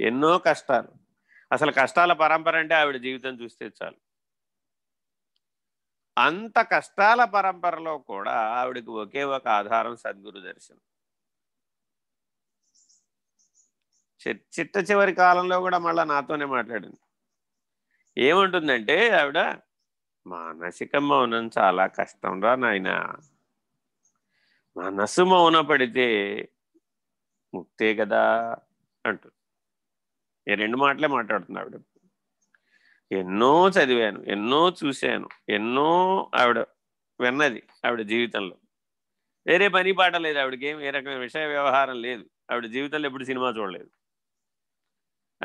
ఎన్నో కష్టాలు. అసలు కష్టాల పరంపర అంటే ఆవిడ జీవితం చూస్తే చాలు. అంత కష్టాల పరంపరలో కూడా ఆవిడకి ఒకే ఒక ఆధారం సద్గురు దర్శనం. చిట్ట చివరి కాలంలో కూడా మళ్ళీ నాతోనే మాట్లాడింది. ఏముంటుందంటే ఆవిడ మానసిక మౌనం చాలా కష్టం రా నాయన. మనసు మౌన పడితే ముక్తే కదా అంటుంది. ఈ రెండు మాటలే మాట్లాడుతుంది ఆవిడ. ఎన్నో చదివాను ఎన్నో చూశాను ఎన్నో ఆవిడ విన్నది ఆవిడ జీవితంలో. వేరే పని పాట లేదు ఆవిడకి ఏం ఏ రకమైన విషయ వ్యవహారం లేదు. ఆవిడ జీవితంలో ఎప్పుడు సినిమా చూడలేదు.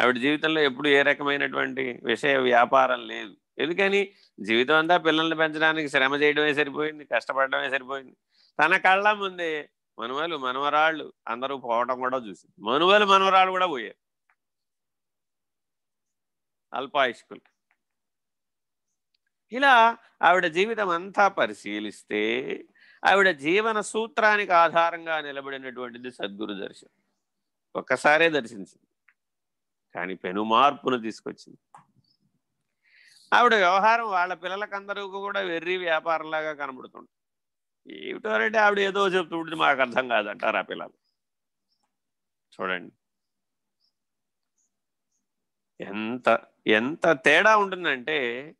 ఆవిడ జీవితంలో ఎప్పుడు ఏ రకమైనటువంటి విషయ వ్యాపారం లేదు. ఎందుకని? జీవితం అంతా పిల్లల్ని పెంచడానికి శ్రమ చేయడమే సరిపోయింది కష్టపడడమే సరిపోయింది. తన కళ్ళ ముందే మనువలు మనవరాళ్ళు అందరూ పోవడం కూడా చూసింది. మనువలు మనవరాళ్ళు కూడా పోయారు. అల్పాయుష్కులు ఇలా ఆవిడ జీవితం అంతా పరిశీలిస్తే ఆవిడ జీవన సూత్రానికి ఆధారంగా నిలబడినటువంటిది సద్గురు దర్శనం. ఒక్కసారే దర్శించింది. కానీ పెను మార్పును తీసుకొచ్చింది. ఆవిడ వ్యవహారం వాళ్ళ పిల్లలకందరూ కూడా వెర్రి వ్యాపారంలాగా కనబడుతుంది ఏమిటోనంటే ఆవిడ ఏదో చెప్తూ మాకు అర్థం కాదంటారు ఆ పిల్లలు. చూడండి. ఎంత ఎంత తేడా ఉంటుందంటే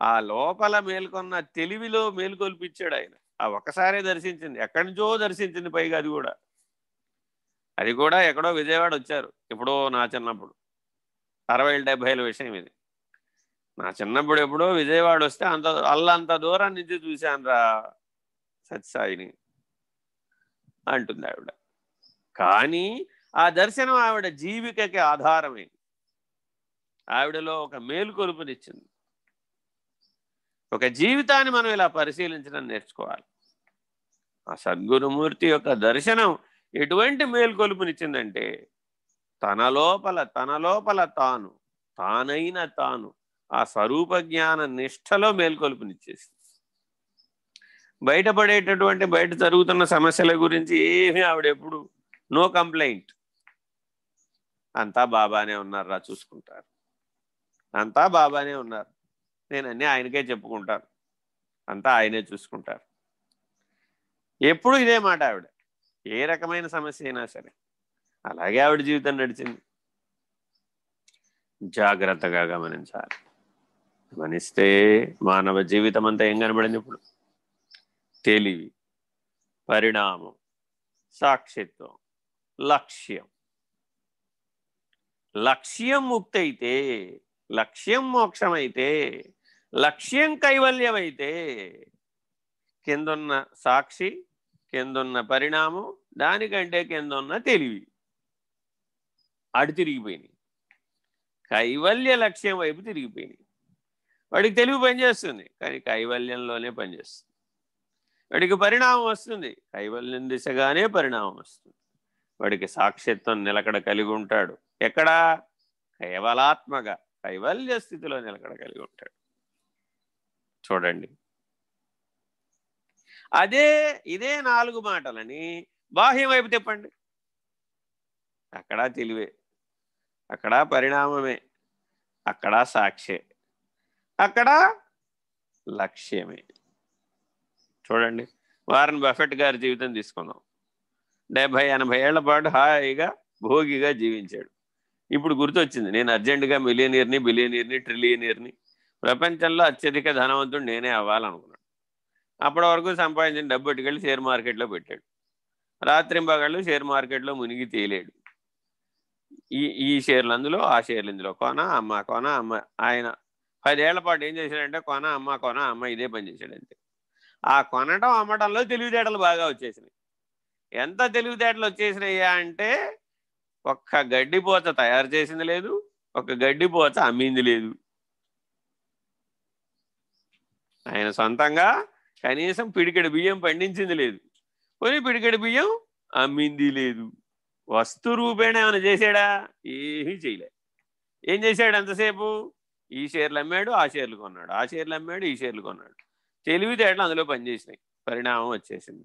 ఆ లోపల మేల్కొన్న తెలివిలో మేల్కొల్పించాడు ఆయన. ఆ ఒక్కసారే దర్శించింది. ఎక్కడి నుంచో దర్శించింది పైగా అది కూడా. అది కూడా ఎక్కడో విజయవాడ వచ్చారు. ఎప్పుడో నా చిన్నప్పుడు. అరవై డెబ్బైల విషయం ఇది. నా చిన్నప్పుడు ఎప్పుడో విజయవాడ వస్తే అంత అల్లంత దూరం నుంచి చూశాను రా సత్యసాయిని అంటుంది ఆవిడ. కానీ ఆ దర్శనం ఆవిడ జీవికకి ఆధారమే. ఆవిడలో ఒక మేలుకొలుపునిచ్చింది ఒక జీవితాన్ని మనం ఇలా పరిశీలించడం నేర్చుకోవాలి. ఆ సద్గురుమూర్తి యొక్క దర్శనం ఎటువంటి మేలుకొలుపునిచ్చిందంటే తన లోపల తన లోపల తాను తానైన తాను ఆ స్వరూప జ్ఞాన నిష్టలో మేల్కొలుపునిచ్చేసింది బయటపడేటటువంటి బయట జరుగుతున్న సమస్యల గురించి ఏమీ ఆవిడెప్పుడు నో కంప్లైంట్. అంతా బాబానే ఉన్నారా చూసుకుంటారు. అంతా బాబానే ఉన్నారు. నేను అన్నీ ఆయనకే చెప్పుకుంటాను. అంతా ఆయనే చూసుకుంటారు. ఎప్పుడు ఇదే మాట ఆవిడ. ఏ రకమైన సమస్య అయినా సరే. అలాగే ఆవిడ జీవితం నడిచింది. జాగ్రత్తగా గమనించాలి. గమనిస్తే మానవ జీవితం అంతా ఏం కనబడింది ఇప్పుడు? తెలివి పరిణామం సాక్షిత్వం లక్ష్యం. లక్ష్యం ముక్తైతే లక్ష్యం మోక్షమైతే లక్ష్యం కైవల్యమైతే కిందున్న సాక్షి కిందున్న పరిణామం దానికంటే కిందున్న తెలివి అడి తిరిగిపోయినాయి. కైవల్య లక్ష్యం వైపు తిరిగిపోయినాయి. వాడికి తెలివి పనిచేస్తుంది కానీ కైవల్యంలోనే పనిచేస్తుంది. వాడికి పరిణామం వస్తుంది కైవల్యం దిశగానే పరిణామం వస్తుంది. వాడికి సాక్షిత్వం నిలకడ కలిగి ఉంటాడు. ఎక్కడా? కేవలాత్మగా. కైవల్య స్థితిలో నిలకడ కలిగి ఉంటాడు. చూడండి. అదే ఇదే నాలుగు మాటలని బాహ్యం వైపు తిప్పండి. అక్కడ తెలివే. అక్కడ పరిణామమే. అక్కడ సాక్షే అక్కడ లక్ష్యమే. చూడండి. వారన్ బఫెట్ గారి జీవితం తీసుకుందాం. డెబ్భై ఎనభై ఏళ్ళ పాటు హాయిగా భోగిగా జీవించాడు. ఇప్పుడు గుర్తొచ్చింది. నేను అర్జెంటుగా మిలియనీర్ని బిలియనీర్ని ట్రిలియనీర్ని ప్రపంచంలో అత్యధిక ధనవంతుడు నేనే అవ్వాలనుకున్నాడు అప్పటి వరకు సంపాదించిన డబ్బు పట్టుకెళ్ళి షేర్ మార్కెట్లో పెట్టాడు. రాత్రింబగళ్ళు షేర్ మార్కెట్లో మునిగి తేలేడు. ఈ ఈ షేర్లు అందులో ఆ షేర్లు ఇందులో. కొన అమ్మ కొన అమ్మ ఆయన పదేళ్ళ పాటు ఏం చేశాడంటే కొన అమ్మ కొన అమ్మ ఇదే పని చేశాడు అంతే. ఆ కొనడం అమ్మటంలో తెలివితేటలు బాగా వచ్చేసినాయి. ఎంత తెలివితేటలు వచ్చేసినాయా అంటే ఒక్క గడ్డిపోత తయారు చేసింది లేదు ఒక గడ్డిపోత అమ్మింది లేదు. ఆయన సొంతంగా కనీసం పిడికెడు బియ్యం పండించింది లేదు. పోనీ పిడికెడు బియ్యం అమ్మింది లేదు. వస్తు రూపేణ ఏమైనా చేశాడా? ఏమీ చేయలే. ఏం చేశాడు ఎంతసేపు ఈ షేర్లు అమ్మాడు ఆ షేర్లు కొన్నాడు. ఆ షేర్లు అమ్మాడు ఈ షేర్లు కొన్నాడు. తెలివితేటలు అందులో పనిచేసినాయి. పరిణామం వచ్చేసింది.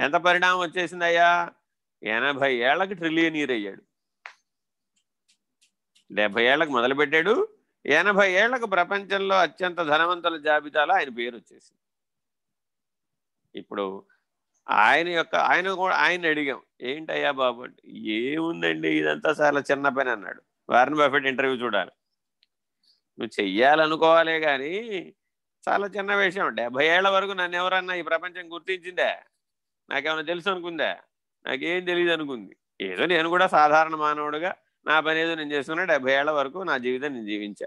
ఎంత పరిణామం వచ్చేసింది అయ్యా ఎనభై ఏళ్ళకి ట్రిలియనీర్ అయ్యాడు. డెబ్బై ఏళ్ళకి మొదలుపెట్టాడు. ఎనభై ఏళ్ళకు ప్రపంచంలో అత్యంత ధనవంతుల జాబితాలో ఆయన పేరు వచ్చేసింది. ఇప్పుడు ఆయన యొక్క ఆయన కూడా ఆయన అడిగాం ఏంటయ్యా బాబు అంటే ఏముందండి ఇదంతా చాలా చిన్న పని అన్నాడు. వారిని బఫెట్ ఇంటర్వ్యూ చూడాలి. నువ్వు చెయ్యాలనుకోవాలే కానీ చాలా చిన్న విషయం. డెబ్బై ఏళ్ళ వరకు నన్ను ఎవరన్నా ఈ ప్రపంచం గుర్తించిందే? నాకేమైనా తెలుసు అనుకుందా? నాకేం తెలియదు అనుకుంది. ఏదో నేను కూడా సాధారణ మానవుడుగా నా పని ఏదో నేను చేసుకున్నా డెబ్బై ఏళ్ళ వరకు నా జీవితం నేను జీవించా.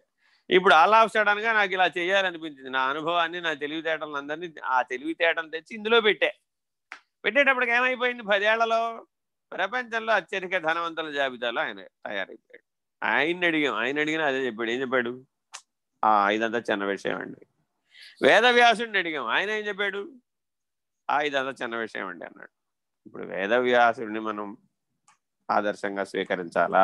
ఇప్పుడు ఆల్ ఆఫ్ సడన్గా నాకు ఇలా చేయాలనిపించింది. నా అనుభవాన్ని నా తెలివితేటలను అందరినీ ఆ తెలివితేటలు తెచ్చి ఇందులో పెట్టా. పెట్టేటప్పటికి ఏమైపోయింది? పదేళ్ళలో ప్రపంచంలో అత్యధిక ధనవంతుల జాబితాలో ఆయన తయారైపోయాడు. ఆయన్ని అడిగాం. ఆయన అడిగినా అదే చెప్పాడు. ఏం చెప్పాడు? ఆ ఇదంతా చిన్న విషయం అండి. వేదవ్యాసుడిని అడిగాం. ఆయన ఏం చెప్పాడు? ఆ ఇదంతా చిన్న విషయం అండి అన్నాడు. ఇప్పుడు వేదవ్యాసుడిని మనం ఆదర్శంగా స్వీకరించాలా?